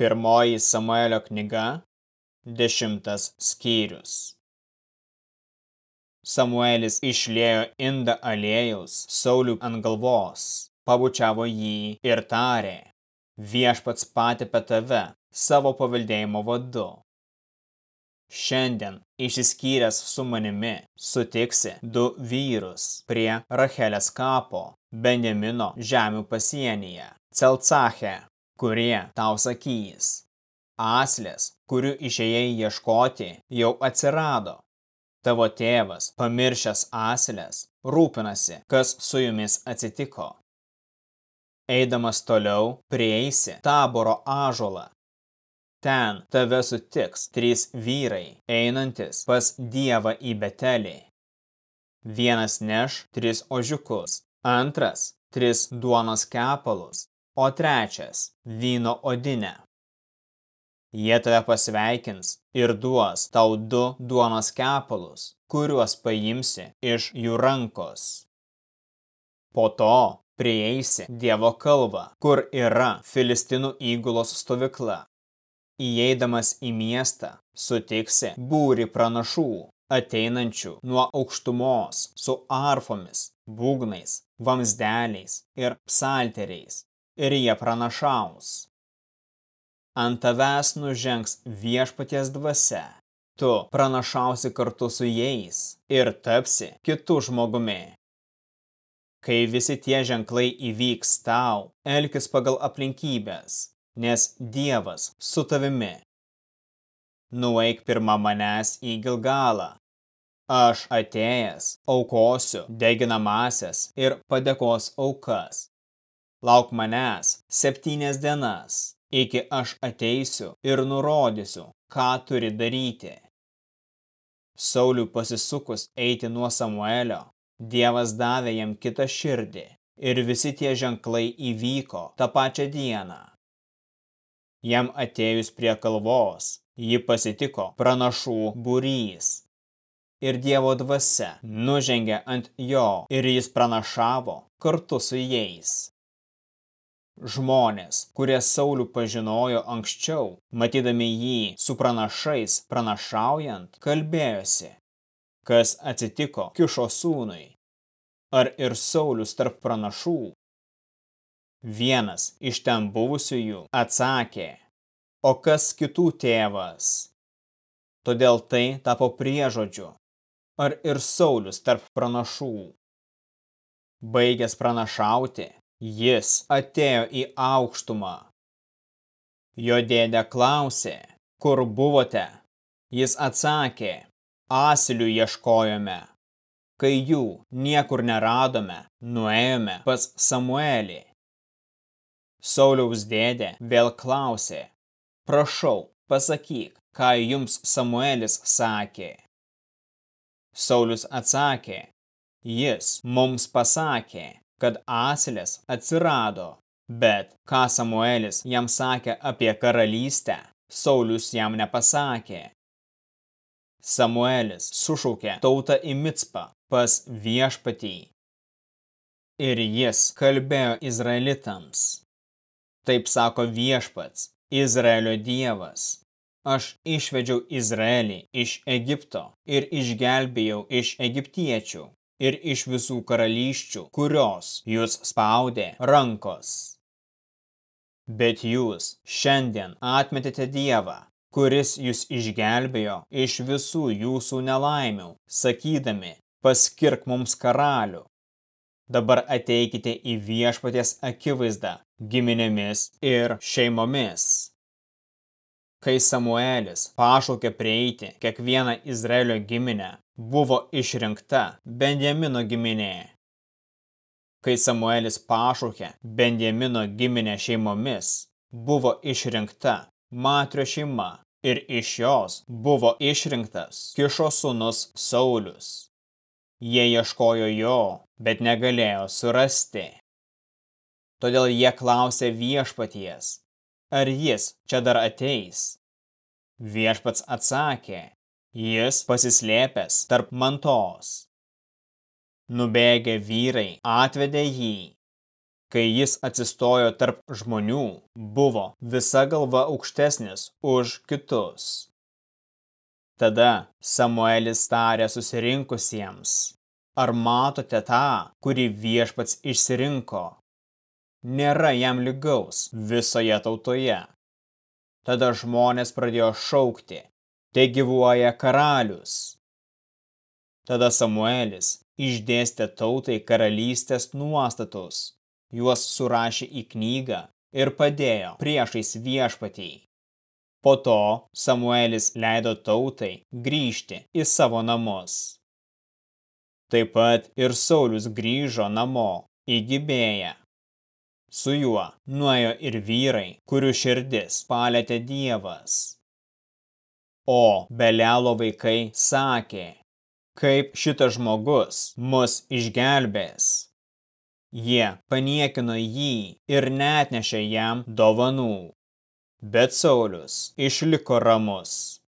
Pirmoji Samuelio knyga, dešimtas skyrius. Samuelis išlėjo indą aliejaus Saulių ant galvos, pabučiavo jį ir tarė, viešpats patepė tave savo paveldėjimo vadu. Šiandien išsiskyręs su manimi sutiksi du vyrus prie Rachelės kapo Benjamino žemių pasienyje, Celcache, kurie tau sakys. Aslės, kurių išėjai ieškoti, jau atsirado. Tavo tėvas, pamiršęs aslės, rūpinasi, kas su jumis atsitiko. Eidamas toliau, prieisi taboro ažolą. Ten tave sutiks trys vyrai, einantis pas Dievą į Betelį. Vienas neš tris ožiukus, antras tris duonos kepalus, o trečias – vyno odinę. Jie tave pasveikins ir duos tau du duonos kepalus, kuriuos paimsi iš jų rankos. Po to prieisi Dievo kalvą, kur yra Filistinų įgulos stovykla. Įeidamas į miestą, sutiksi būri pranašų, ateinančių nuo aukštumos su arfomis, būgnais, vamsdeliais ir psalteriais ir jie pranašaus. Ant tavęs nužengs viešpaties dvasia. Tu pranašausi kartu su jais ir tapsi kitų žmogumi. Kai visi tie ženklai įvyks tau, elkis pagal aplinkybės, nes Dievas su tavimi. Nueik pirmą manęs į Gilgalą. Aš atėjęs aukosiu deginamasias ir padėkos aukas lauk manęs septynias dienas, iki aš ateisiu ir nurodysiu, ką turi daryti. Sauliui pasisukus eiti nuo Samuelio, Dievas davė jam kitą širdį ir visi tie ženklai įvyko tą pačią dieną. Jam atėjus prie kalvos, ji pasitiko pranašų būrys. Ir Dievo dvasia nužengė ant jo ir jis pranašavo kartu su jais. Žmonės, kurie Saulių pažinojo anksčiau, matydami jį su pranašais pranašaujant, kalbėjosi, kas atsitiko Kišo sūnui. Ar ir Saulius tarp pranašų? Vienas iš ten buvusiųjų atsakė, o kas kitų tėvas? Todėl tai tapo priežodžiu. Ar ir Saulius tarp pranašų? Baigęs pranašauti, Jis atėjo į aukštumą. Jo dėdė klausė, kur buvote? Jis atsakė, asilių ieškojome. Kai jų niekur neradome, nuėjome pas Samuelį. Sauliaus dėdė vėl klausė, prašau, pasakyk, ką jums Samuelis sakė. Saulius atsakė, jis mums pasakė, kad asilės atsirado, bet ką Samuelis jam sakė apie karalystę, Saulius jam nepasakė. Samuelis sušaukė tautą į Micpą pas viešpatį. Ir jis kalbėjo izraelitams. Taip sako viešpats, Izraelio dievas. Aš išvedžiau Izraelį iš Egipto ir išgelbėjau iš egiptiečių ir iš visų karalyščių, kurios jūs spaudė rankos. Bet jūs šiandien atmetėte Dievą, kuris jūs išgelbėjo iš visų jūsų nelaimių, sakydami, paskirk mums karalių. Dabar ateikite į viešpaties akivaizdą giminėmis ir šeimomis. Kai Samuelis pašaukė prieiti kiekvieną Izraelio giminę, buvo išrinkta Benjamino giminė. Kai Samuelis pašaukė Benjamino giminę šeimomis, buvo išrinkta Matrio šeima ir iš jos buvo išrinktas Kišo sūnus Saulius. Jie ieškojo jo, bet negalėjo surasti. Todėl jie klausė viešpaties, ar jis čia dar ateis. Viešpats atsakė, Jis pasislėpęs tarp mantos. Nubėgę vyrai atvedė jį. kai jis atsistojo tarp žmonių, buvo visa galva aukštesnis už kitus. Tada Samuelis tarė susirinkusiems, ar matote tą, kurį viešpats išsirinko? Nėra jam lygaus visoje tautoje. Tada žmonės pradėjo šaukti, te gyvuoja karalius. Tada Samuelis išdėstė tautai karalystės nuostatus, juos surašė į knygą ir padėjo priešais viešpatį. Po to Samuelis leido tautai grįžti į savo namus. Taip pat ir Saulius grįžo namo į Gibėją. Su juo nuėjo ir vyrai, kurių širdis palėtė Dievas. O Belelo vaikai sakė, kaip šitas žmogus mus išgelbės. Jie paniekino jį ir netnešė jam dovanų. Bet Saulius išliko ramus.